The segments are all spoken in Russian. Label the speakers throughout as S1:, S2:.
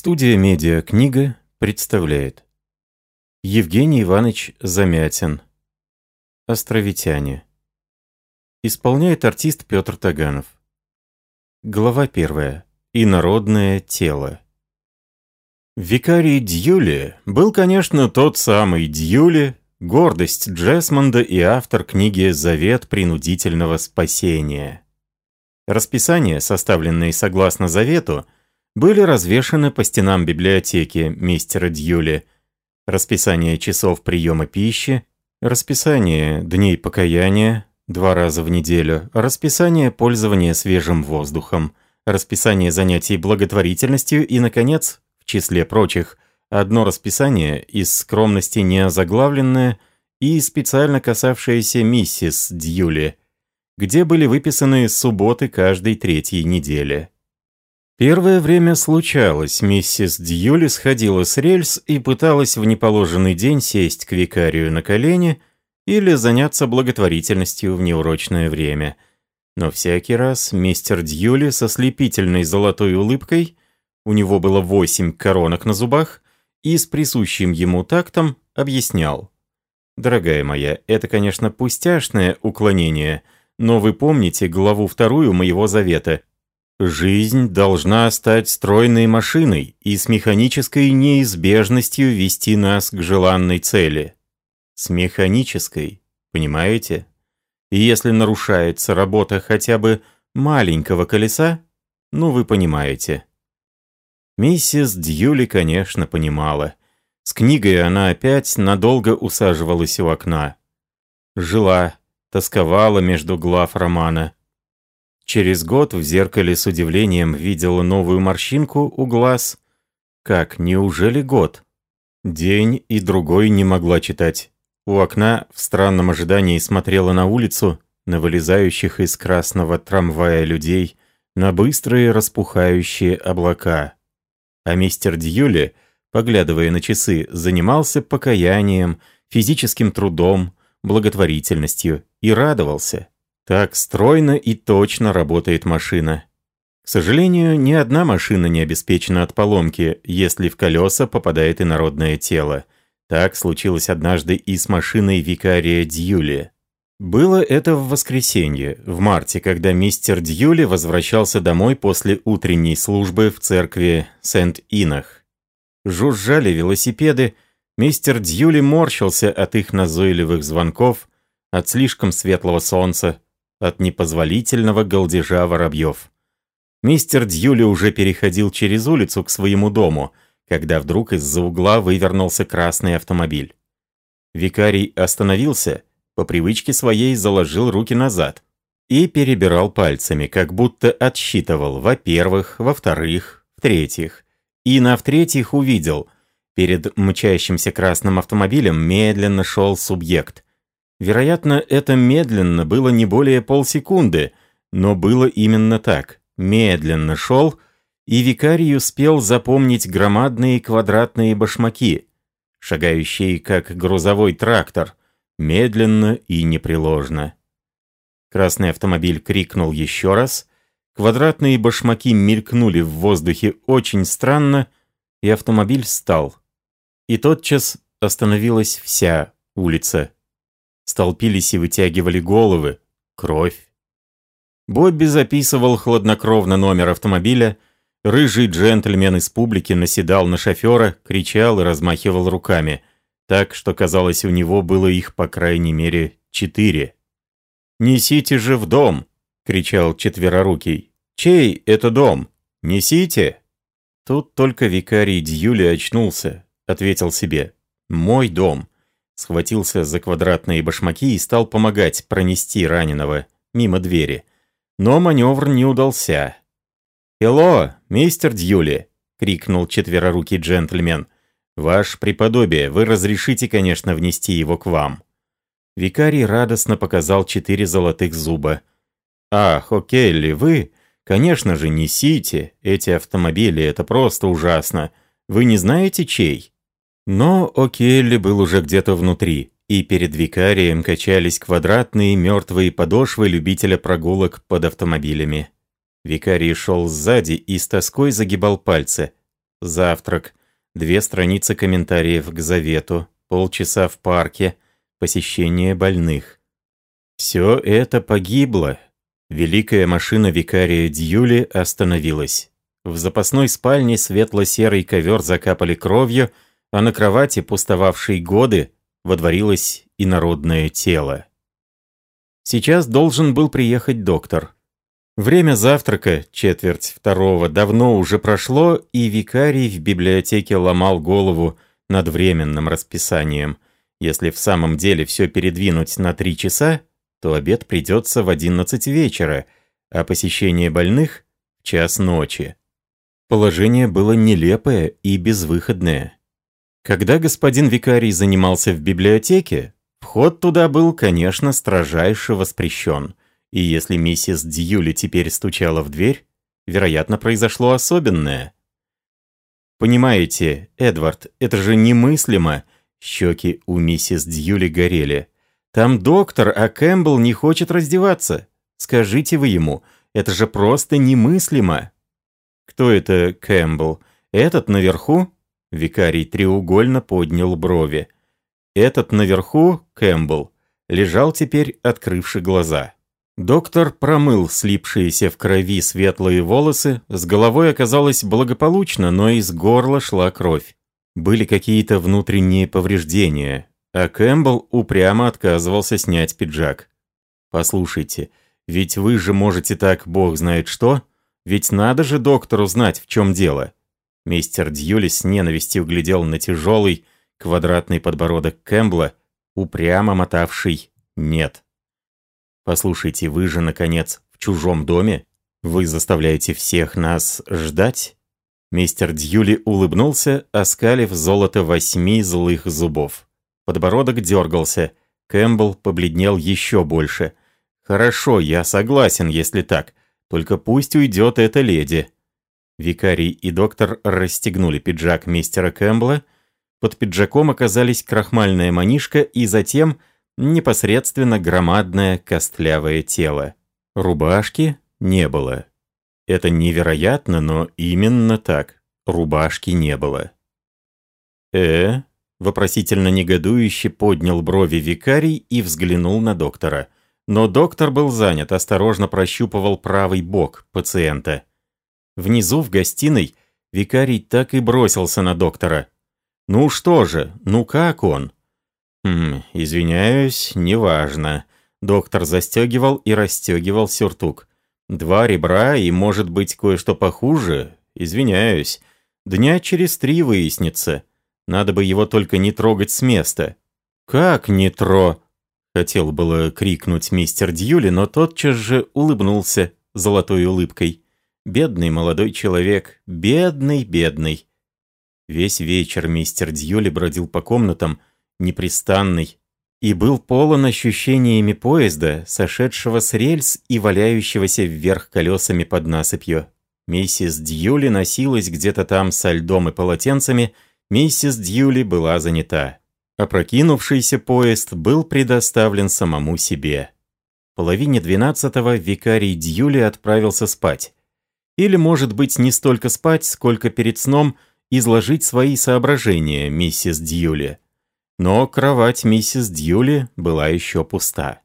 S1: Студия «Медиа-книга» представляет. Евгений Иванович Замятин. Островитяне Исполняет артист Петр Таганов. Глава первая. Инородное тело Викарий Дьюли был, конечно, тот самый Дьюли, гордость Джесмонда и автор книги «Завет принудительного спасения». Расписание, составленное согласно завету, были развешаны по стенам библиотеки мистера Дьюли. Расписание часов приема пищи, расписание дней покаяния два раза в неделю, расписание пользования свежим воздухом, расписание занятий благотворительностью и, наконец, в числе прочих, одно расписание из скромности не озаглавленное и специально касавшееся миссис Дьюли, где были выписаны субботы каждой третьей недели. Первое время случалось, миссис Дьюли сходила с рельс и пыталась в неположенный день сесть к викарию на колени или заняться благотворительностью в неурочное время. Но всякий раз мистер Дьюли со слепительной золотой улыбкой, у него было восемь коронок на зубах, и с присущим ему тактом объяснял. «Дорогая моя, это, конечно, пустяшное уклонение, но вы помните главу вторую моего завета – Жизнь должна стать стройной машиной и с механической неизбежностью вести нас к желанной цели. С механической, понимаете? И если нарушается работа хотя бы маленького колеса, ну вы понимаете. Миссис Дьюли, конечно, понимала. С книгой она опять надолго усаживалась у окна. Жила, тосковала между глав романа – Через год в зеркале с удивлением видела новую морщинку у глаз. Как, неужели год? День и другой не могла читать. У окна в странном ожидании смотрела на улицу, на вылезающих из красного трамвая людей, на быстрые распухающие облака. А мистер Дьюли, поглядывая на часы, занимался покаянием, физическим трудом, благотворительностью и радовался. Так стройно и точно работает машина. К сожалению, ни одна машина не обеспечена от поломки, если в колеса попадает инородное тело. Так случилось однажды и с машиной викария Дьюли. Было это в воскресенье, в марте, когда мистер Дьюли возвращался домой после утренней службы в церкви Сент-Инах. Жужжали велосипеды, мистер Дьюли морщился от их назойливых звонков, от слишком светлого солнца, от непозволительного голдежа воробьев. Мистер Дьюли уже переходил через улицу к своему дому, когда вдруг из-за угла вывернулся красный автомобиль. Викарий остановился, по привычке своей заложил руки назад и перебирал пальцами, как будто отсчитывал, во-первых, во-вторых, в-третьих. И на в-третьих увидел, перед мчащимся красным автомобилем медленно шел субъект – Вероятно, это медленно было не более полсекунды, но было именно так. Медленно шел, и викарий успел запомнить громадные квадратные башмаки, шагающие как грузовой трактор, медленно и непреложно. Красный автомобиль крикнул еще раз, квадратные башмаки мелькнули в воздухе очень странно, и автомобиль стал. И тотчас остановилась вся улица столпились и вытягивали головы. Кровь. Бобби записывал хладнокровно номер автомобиля. Рыжий джентльмен из публики наседал на шофера, кричал и размахивал руками. Так, что казалось, у него было их, по крайней мере, четыре. «Несите же в дом!» — кричал четверорукий. «Чей это дом? Несите!» Тут только викарий Дьюли очнулся, ответил себе. «Мой дом» схватился за квадратные башмаки и стал помогать пронести раненого мимо двери. Но маневр не удался. «Хелло, мистер Дьюли!» — крикнул четверорукий джентльмен. «Ваш преподобие, вы разрешите, конечно, внести его к вам». Викарий радостно показал четыре золотых зуба. «Ах, О'Келли, вы? Конечно же, несите. Эти автомобили — это просто ужасно. Вы не знаете, чей?» Но О'Келли был уже где-то внутри, и перед викарием качались квадратные мертвые подошвы любителя прогулок под автомобилями. Викарий шел сзади и с тоской загибал пальцы. завтрак, две страницы комментариев к завету, полчаса в парке, посещение больных. Все это погибло. Великая машина викария Дьюли остановилась. В запасной спальне светло-серый ковер закапали кровью, а на кровати, пустовавшей годы, водворилось инородное тело. Сейчас должен был приехать доктор. Время завтрака, четверть второго, давно уже прошло, и викарий в библиотеке ломал голову над временным расписанием. Если в самом деле все передвинуть на три часа, то обед придется в одиннадцать вечера, а посещение больных — час ночи. Положение было нелепое и безвыходное. Когда господин викарий занимался в библиотеке, вход туда был, конечно, строжайше воспрещен. И если миссис Дьюли теперь стучала в дверь, вероятно, произошло особенное. «Понимаете, Эдвард, это же немыслимо!» Щеки у миссис Дьюли горели. «Там доктор, а Кэмпбелл не хочет раздеваться. Скажите вы ему, это же просто немыслимо!» «Кто это Кэмпбелл? Этот наверху?» Викарий треугольно поднял брови. Этот наверху, Кэмпбелл, лежал теперь, открывши глаза. Доктор промыл слипшиеся в крови светлые волосы, с головой оказалось благополучно, но из горла шла кровь. Были какие-то внутренние повреждения, а Кэмпбелл упрямо отказывался снять пиджак. «Послушайте, ведь вы же можете так, бог знает что, ведь надо же доктору знать, в чем дело». Мистер Дьюли с ненавистью глядел на тяжелый, квадратный подбородок Кэмпбелла, упрямо мотавший «нет». «Послушайте, вы же, наконец, в чужом доме? Вы заставляете всех нас ждать?» Мистер Дьюли улыбнулся, оскалив золото восьми злых зубов. Подбородок дергался. Кэмпбелл побледнел еще больше. «Хорошо, я согласен, если так. Только пусть уйдет эта леди». Викарий и доктор расстегнули пиджак мистера Кэмпбелла. Под пиджаком оказались крахмальная манишка и затем непосредственно громадное костлявое тело. Рубашки не было. Это невероятно, но именно так. Рубашки не было. «Э?» — вопросительно негодующе поднял брови викарий и взглянул на доктора. Но доктор был занят, осторожно прощупывал правый бок пациента. Внизу в гостиной викарий так и бросился на доктора. «Ну что же, ну как он?» «Хм, извиняюсь, неважно». Доктор застегивал и расстегивал сюртук. «Два ребра и, может быть, кое-что похуже? Извиняюсь. Дня через три выяснится. Надо бы его только не трогать с места». «Как не тро?» Хотел было крикнуть мистер Дьюли, но тотчас же улыбнулся золотой улыбкой. Бедный молодой человек, бедный, бедный. Весь вечер мистер Дьюли бродил по комнатам, непрестанный, и был полон ощущениями поезда, сошедшего с рельс и валяющегося вверх колесами под насыпью. Миссис Дьюли носилась где-то там со льдом и полотенцами, миссис Дьюли была занята. Опрокинувшийся поезд был предоставлен самому себе. В половине двенадцатого викарий Дьюли отправился спать. Или, может быть, не столько спать, сколько перед сном изложить свои соображения миссис Дьюли. Но кровать миссис Дьюли была еще пуста.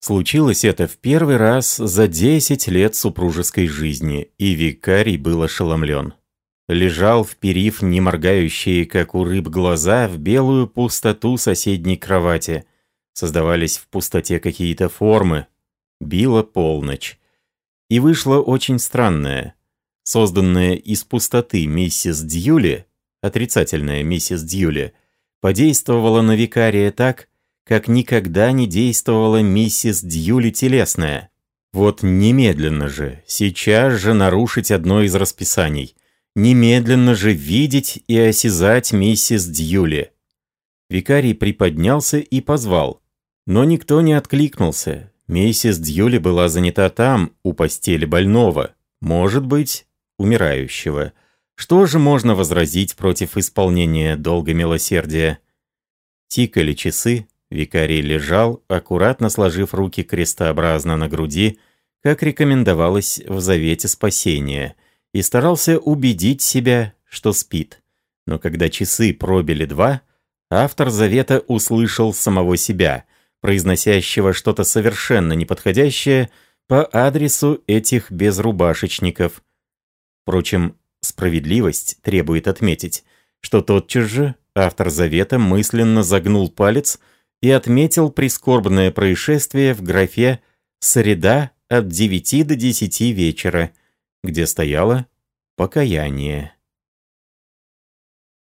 S1: Случилось это в первый раз за 10 лет супружеской жизни, и викарий был ошеломлен. Лежал, вперив неморгающие, как у рыб, глаза в белую пустоту соседней кровати. Создавались в пустоте какие-то формы. Била полночь. И вышло очень странное. Созданная из пустоты миссис Дьюли, отрицательная миссис Дьюли, подействовала на викария так, как никогда не действовала миссис Дьюли телесная. Вот немедленно же, сейчас же нарушить одно из расписаний. Немедленно же видеть и осязать миссис Дьюли. Викарий приподнялся и позвал. Но никто не откликнулся. Миссис Дьюли была занята там, у постели больного, может быть, умирающего. Что же можно возразить против исполнения долга милосердия? Тикали часы, викарий лежал, аккуратно сложив руки крестообразно на груди, как рекомендовалось в Завете Спасения, и старался убедить себя, что спит. Но когда часы пробили два, автор завета услышал самого себя, произносящего что-то совершенно неподходящее по адресу этих безрубашечников. Впрочем, справедливость требует отметить, что тотчас же автор завета мысленно загнул палец и отметил прискорбное происшествие в графе «Среда от 9 до 10 вечера», где стояло «покаяние».